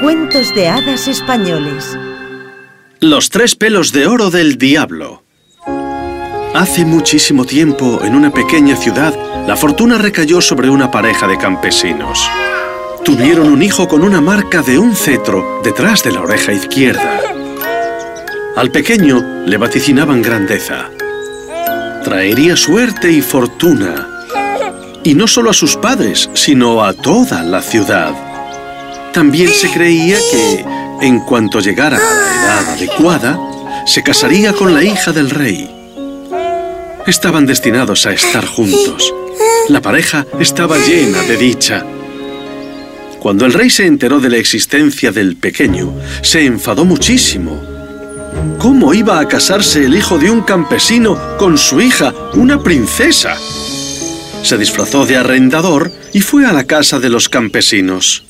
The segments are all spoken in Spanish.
Cuentos de hadas españoles. Los tres pelos de oro del diablo. Hace muchísimo tiempo, en una pequeña ciudad, la fortuna recayó sobre una pareja de campesinos. Tuvieron un hijo con una marca de un cetro detrás de la oreja izquierda. Al pequeño le vaticinaban grandeza. Traería suerte y fortuna. Y no solo a sus padres, sino a toda la ciudad. También se creía que, en cuanto llegara a la edad adecuada, se casaría con la hija del rey. Estaban destinados a estar juntos. La pareja estaba llena de dicha. Cuando el rey se enteró de la existencia del pequeño, se enfadó muchísimo. ¿Cómo iba a casarse el hijo de un campesino con su hija, una princesa? Se disfrazó de arrendador y fue a la casa de los campesinos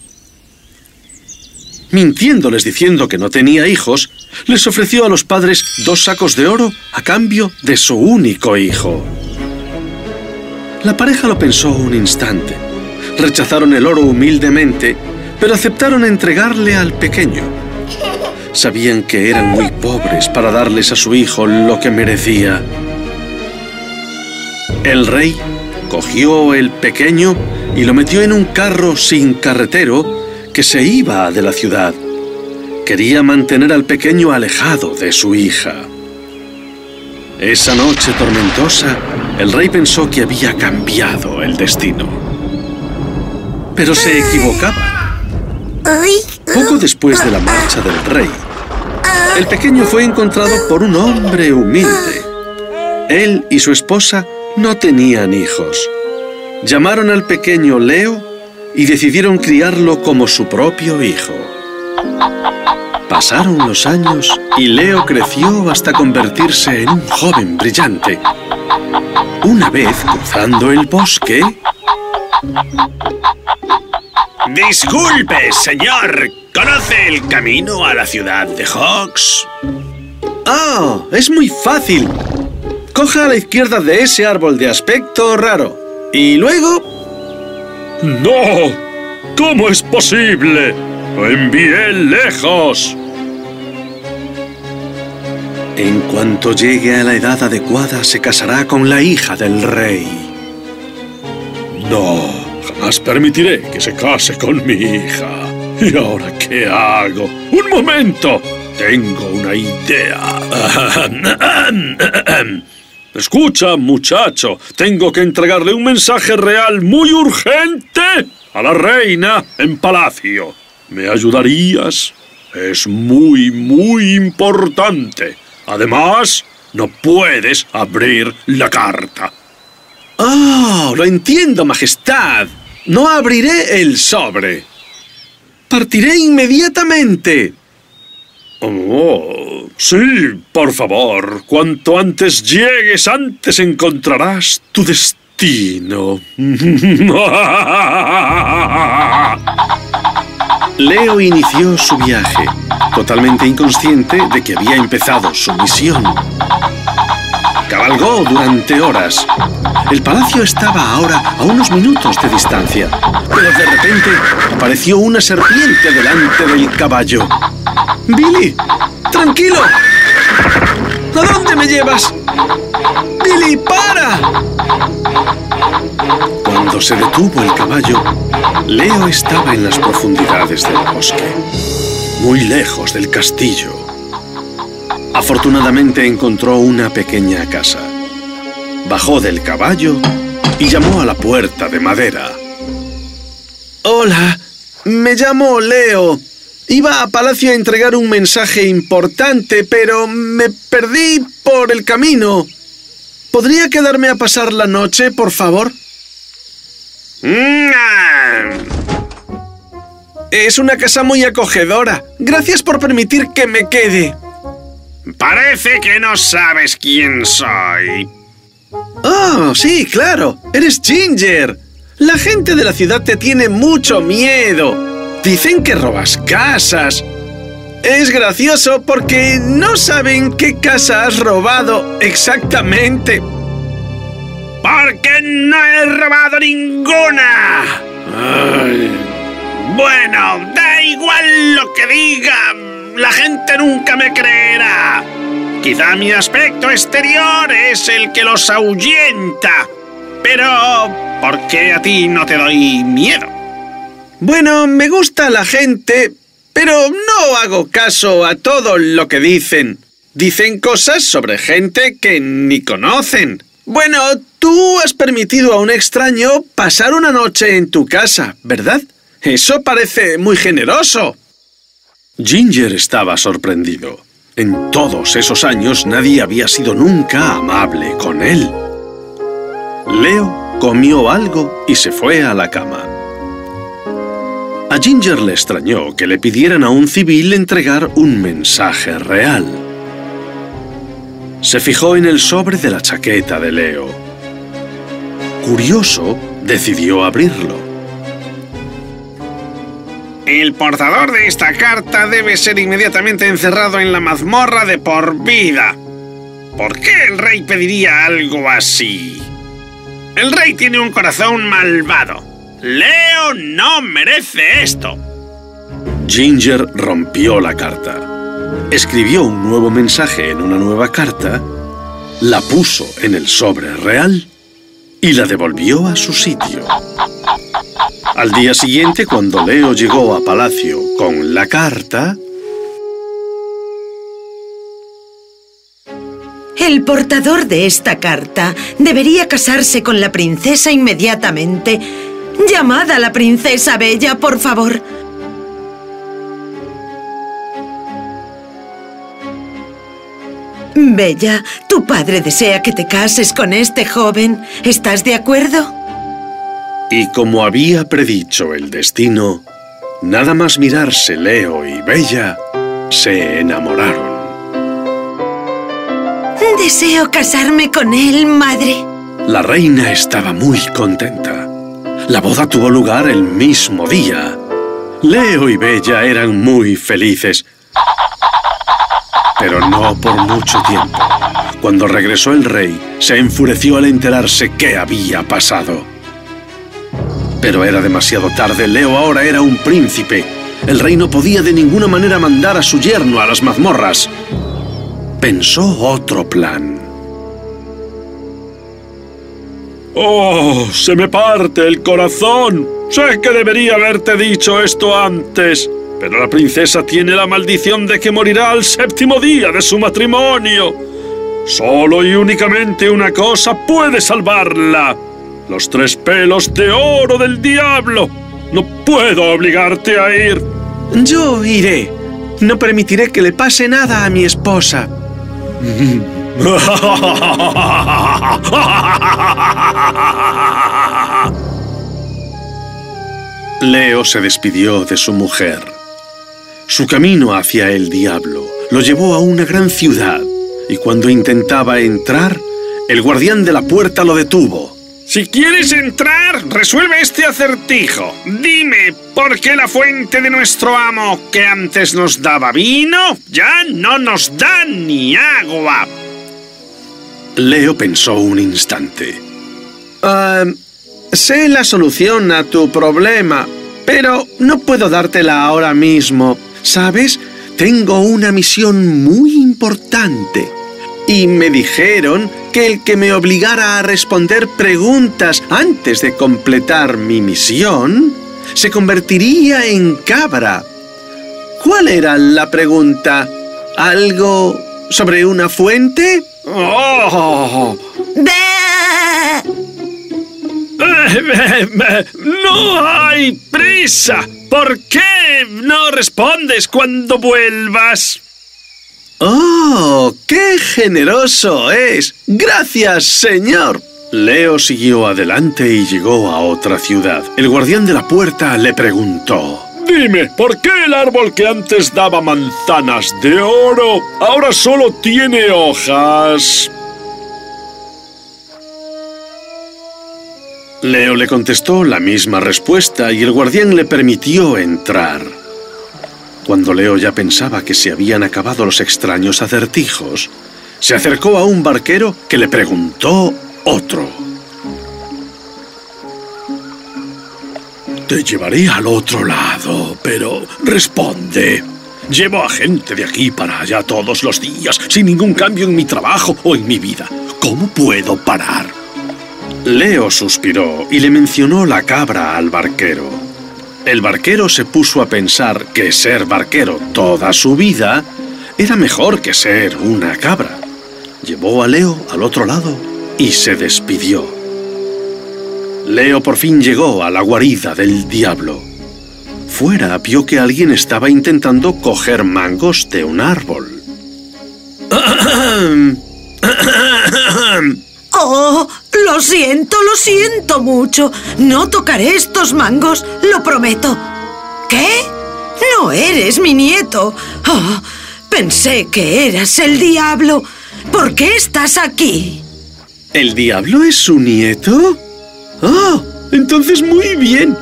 mintiéndoles diciendo que no tenía hijos, les ofreció a los padres dos sacos de oro a cambio de su único hijo. La pareja lo pensó un instante. Rechazaron el oro humildemente, pero aceptaron entregarle al pequeño. Sabían que eran muy pobres para darles a su hijo lo que merecía. El rey cogió el pequeño y lo metió en un carro sin carretero que se iba de la ciudad. Quería mantener al pequeño alejado de su hija. Esa noche tormentosa, el rey pensó que había cambiado el destino. Pero se equivocaba. Poco después de la marcha del rey, el pequeño fue encontrado por un hombre humilde. Él y su esposa no tenían hijos. Llamaron al pequeño Leo y decidieron criarlo como su propio hijo. Pasaron los años y Leo creció hasta convertirse en un joven brillante. Una vez cruzando el bosque... Disculpe, señor. ¿Conoce el camino a la ciudad de Hawks? ¡Oh! Es muy fácil. Coja a la izquierda de ese árbol de aspecto raro. Y luego ¡No! ¿Cómo es posible? ¡Lo envié lejos! En cuanto llegue a la edad adecuada, se casará con la hija del rey. No, jamás permitiré que se case con mi hija. ¿Y ahora qué hago? ¡Un momento! Tengo una idea. Escucha, muchacho, tengo que entregarle un mensaje real muy urgente a la reina en palacio. ¿Me ayudarías? Es muy, muy importante. Además, no puedes abrir la carta. ¡Oh! Lo entiendo, Majestad. No abriré el sobre. Partiré inmediatamente. Oh, sí, por favor. Cuanto antes llegues, antes encontrarás tu destino. Leo inició su viaje, totalmente inconsciente de que había empezado su misión. Cabalgó durante horas. El palacio estaba ahora a unos minutos de distancia, pero de repente apareció una serpiente delante del caballo. ¡Billy! ¡Tranquilo! ¿A dónde me llevas? ¡Billy, para! Cuando se detuvo el caballo, Leo estaba en las profundidades del bosque, muy lejos del castillo. Afortunadamente encontró una pequeña casa. Bajó del caballo y llamó a la puerta de madera. Hola, me llamo Leo. Iba a Palacio a entregar un mensaje importante, pero me perdí por el camino. ¿Podría quedarme a pasar la noche, por favor? Es una casa muy acogedora. Gracias por permitir que me quede. Parece que no sabes quién soy. Oh, sí, claro. Eres Ginger. La gente de la ciudad te tiene mucho miedo. Dicen que robas casas. Es gracioso porque no saben qué casa has robado exactamente. Porque no he robado ninguna. Bueno, da igual. lo que diga, la gente nunca me creerá. Quizá mi aspecto exterior es el que los ahuyenta. Pero, ¿por qué a ti no te doy miedo? Bueno, me gusta la gente, pero no hago caso a todo lo que dicen. Dicen cosas sobre gente que ni conocen. Bueno, tú has permitido a un extraño pasar una noche en tu casa, ¿verdad? Eso parece muy generoso. Ginger estaba sorprendido. En todos esos años nadie había sido nunca amable con él. Leo comió algo y se fue a la cama. A Ginger le extrañó que le pidieran a un civil entregar un mensaje real. Se fijó en el sobre de la chaqueta de Leo. Curioso, decidió abrirlo. El portador de esta carta debe ser inmediatamente encerrado en la mazmorra de por vida. ¿Por qué el rey pediría algo así? El rey tiene un corazón malvado. Leo no merece esto. Ginger rompió la carta. Escribió un nuevo mensaje en una nueva carta, la puso en el sobre real y la devolvió a su sitio. Al día siguiente, cuando Leo llegó a palacio con la carta... El portador de esta carta debería casarse con la princesa inmediatamente. Llamad a la princesa Bella, por favor. Bella, tu padre desea que te cases con este joven. ¿Estás de acuerdo? Y como había predicho el destino, nada más mirarse Leo y Bella, se enamoraron. Deseo casarme con él, madre. La reina estaba muy contenta. La boda tuvo lugar el mismo día. Leo y Bella eran muy felices. Pero no por mucho tiempo. Cuando regresó el rey, se enfureció al enterarse qué había pasado. Pero era demasiado tarde. Leo ahora era un príncipe. El rey no podía de ninguna manera mandar a su yerno a las mazmorras. Pensó otro plan. ¡Oh! ¡Se me parte el corazón! Sé que debería haberte dicho esto antes, pero la princesa tiene la maldición de que morirá al séptimo día de su matrimonio. Solo y únicamente una cosa puede salvarla. Los tres pelos de oro del diablo. No puedo obligarte a ir. Yo iré. No permitiré que le pase nada a mi esposa. Leo se despidió de su mujer. Su camino hacia el diablo lo llevó a una gran ciudad y cuando intentaba entrar, el guardián de la puerta lo detuvo. Si quieres entrar, resuelve este acertijo. Dime, ¿por qué la fuente de nuestro amo, que antes nos daba vino, ya no nos da ni agua? Leo pensó un instante. Ah, sé la solución a tu problema, pero no puedo dártela ahora mismo. ¿Sabes? Tengo una misión muy importante. Y me dijeron que el que me obligara a responder preguntas antes de completar mi misión se convertiría en cabra. ¿Cuál era la pregunta? ¿Algo sobre una fuente? ¡Oh! ¡No hay prisa! ¿Por qué no respondes cuando vuelvas? ¡Oh! ¡Qué generoso es! ¡Gracias, señor! Leo siguió adelante y llegó a otra ciudad. El guardián de la puerta le preguntó... Dime, ¿por qué el árbol que antes daba manzanas de oro ahora solo tiene hojas? Leo le contestó la misma respuesta y el guardián le permitió entrar. Cuando Leo ya pensaba que se habían acabado los extraños acertijos, se acercó a un barquero que le preguntó otro. Te llevaré al otro lado, pero responde. Llevo a gente de aquí para allá todos los días, sin ningún cambio en mi trabajo o en mi vida. ¿Cómo puedo parar? Leo suspiró y le mencionó la cabra al barquero. El barquero se puso a pensar que ser barquero toda su vida era mejor que ser una cabra. Llevó a Leo al otro lado y se despidió. Leo por fin llegó a la guarida del diablo. Fuera vio que alguien estaba intentando coger mangos de un árbol. Oh, lo siento, lo siento mucho. No tocaré estos mangos, lo prometo. ¿Qué? No eres mi nieto. Oh, pensé que eras el diablo. ¿Por qué estás aquí? ¿El diablo es su nieto? Oh, entonces muy bien.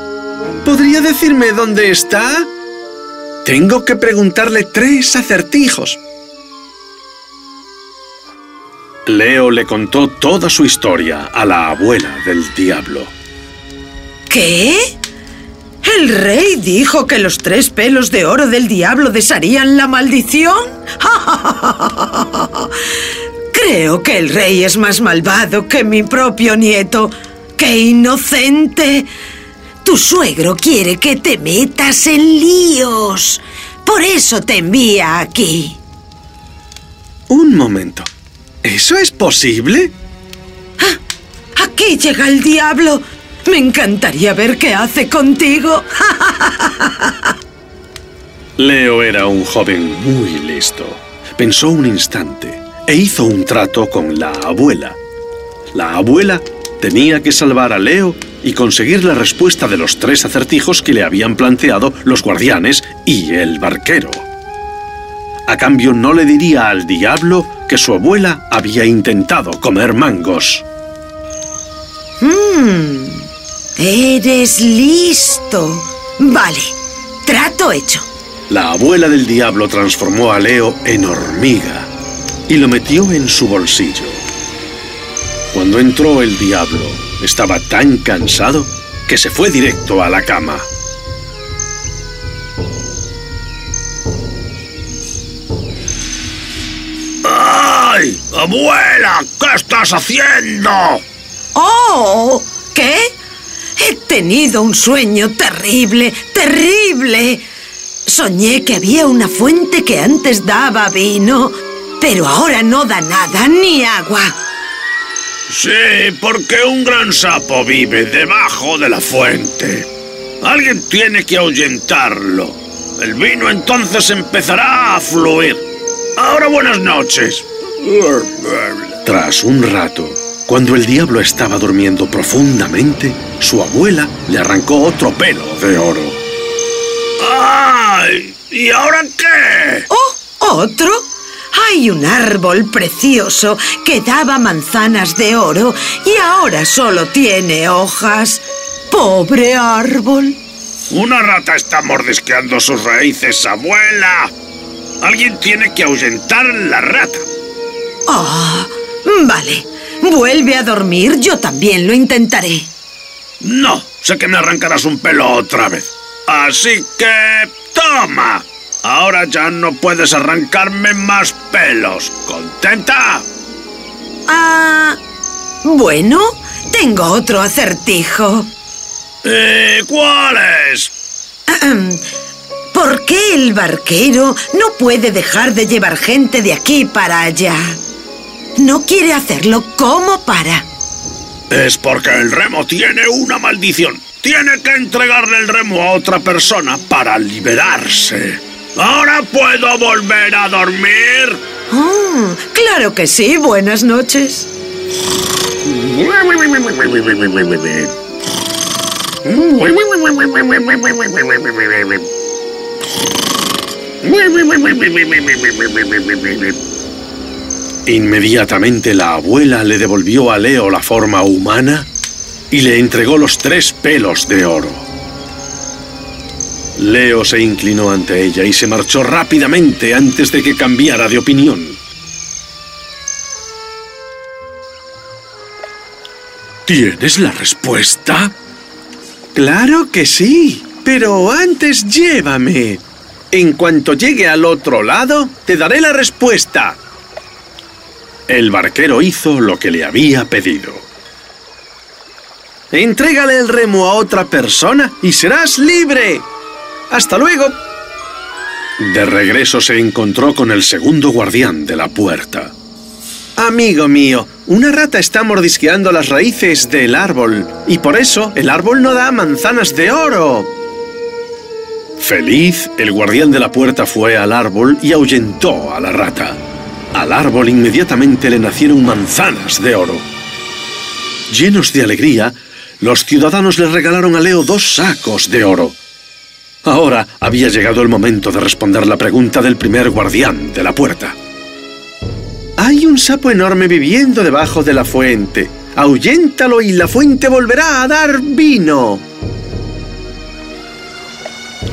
¿Podría decirme dónde está? Tengo que preguntarle tres acertijos. Leo le contó toda su historia a la abuela del diablo. ¿Qué? ¿El rey dijo que los tres pelos de oro del diablo desharían la maldición? Creo que el rey es más malvado que mi propio nieto. ¡Qué inocente! Tu suegro quiere que te metas en líos. Por eso te envía aquí. Un momento. ¿Eso es posible? ¡Ah! Aquí llega el diablo. Me encantaría ver qué hace contigo. Leo era un joven muy listo. Pensó un instante e hizo un trato con la abuela. La abuela tenía que salvar a Leo y conseguir la respuesta de los tres acertijos que le habían planteado los guardianes y el barquero. A cambio no le diría al diablo que su abuela había intentado comer mangos. Mmm, eres listo. Vale, trato hecho. La abuela del diablo transformó a Leo en hormiga y lo metió en su bolsillo. Cuando entró el diablo, estaba tan cansado que se fue directo a la cama. ¡Ay! ¡Abuela! ¿Qué estás haciendo? ¡Oh! ¿Qué? He tenido un sueño terrible, terrible. Soñé que había una fuente que antes daba vino, pero ahora no da nada, ni agua. Sí, porque un gran sapo vive debajo de la fuente. Alguien tiene que ahuyentarlo. El vino entonces empezará a fluir. Ahora buenas noches. Tras un rato, cuando el diablo estaba durmiendo profundamente, su abuela le arrancó otro pelo de oro. ¡Ay! ¿Y ahora qué? ¡Oh! ¿Otro? Hay un árbol precioso que daba manzanas de oro y ahora solo tiene hojas. ¡Pobre árbol! Una rata está mordisqueando sus raíces, abuela. Alguien tiene que ahuyentar la rata. Ah, vale. Vuelve a dormir, yo también lo intentaré. No, sé que me arrancarás un pelo otra vez. Así que... ¡Toma! Ahora ya no puedes arrancarme más pelos. ¿Contenta? Ah... Bueno, tengo otro acertijo. ¿Y cuál es? ¿Por qué el barquero no puede dejar de llevar gente de aquí para allá? No quiere hacerlo como para. Es porque el remo tiene una maldición. Tiene que entregarle el remo a otra persona para liberarse. ¿Ahora puedo volver a dormir? Oh, claro que sí. Buenas noches. Inmediatamente la abuela le devolvió a Leo la forma humana y le entregó los tres pelos de oro. Leo se inclinó ante ella y se marchó rápidamente antes de que cambiara de opinión. ¿Tienes la respuesta? Claro que sí, pero antes llévame. En cuanto llegue al otro lado, te daré la respuesta. El barquero hizo lo que le había pedido. Entrégale el remo a otra persona y serás libre. Hasta luego. De regreso se encontró con el segundo guardián de la puerta. Amigo mío, una rata está mordisqueando las raíces del árbol y por eso el árbol no da manzanas de oro. Feliz, el guardián de la puerta fue al árbol y ahuyentó a la rata. Al árbol inmediatamente le nacieron manzanas de oro. Llenos de alegría, los ciudadanos le regalaron a Leo dos sacos de oro. Ahora había llegado el momento de responder la pregunta del primer guardián de la puerta. Hay un sapo enorme viviendo debajo de la fuente. Ahuyéntalo y la fuente volverá a dar vino.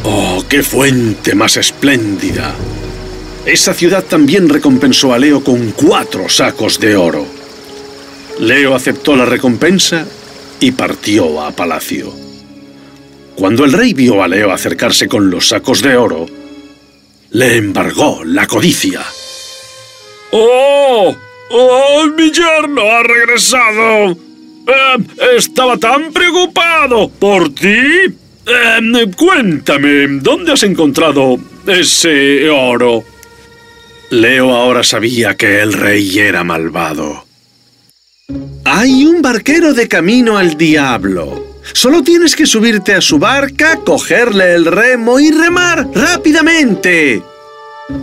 ¡Oh, qué fuente más espléndida! Esa ciudad también recompensó a Leo con cuatro sacos de oro. Leo aceptó la recompensa y partió a palacio. Cuando el rey vio a Leo acercarse con los sacos de oro, le embargó la codicia. ¡Oh! ¡Oh! ¡Mi yerno ha regresado! Eh, estaba tan preocupado por ti. Eh, cuéntame, ¿dónde has encontrado ese oro? Leo ahora sabía que el rey era malvado. Hay un barquero de camino al diablo. Solo tienes que subirte a su barca, cogerle el remo y remar rápidamente.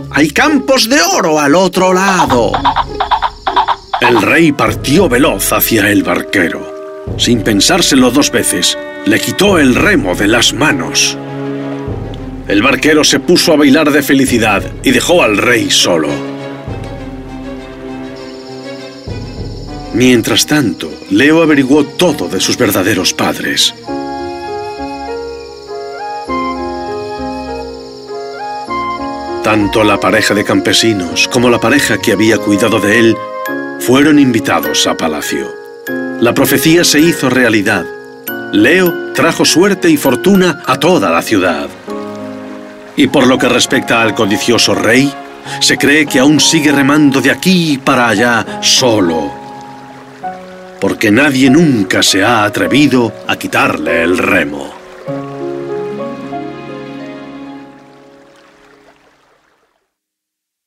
Hay campos de oro al otro lado. El rey partió veloz hacia el barquero. Sin pensárselo dos veces, le quitó el remo de las manos. El barquero se puso a bailar de felicidad y dejó al rey solo. Mientras tanto, Leo averiguó todo de sus verdaderos padres. Tanto la pareja de campesinos como la pareja que había cuidado de él fueron invitados a palacio. La profecía se hizo realidad. Leo trajo suerte y fortuna a toda la ciudad. Y por lo que respecta al codicioso rey, se cree que aún sigue remando de aquí para allá solo. Porque nadie nunca se ha atrevido a quitarle el remo.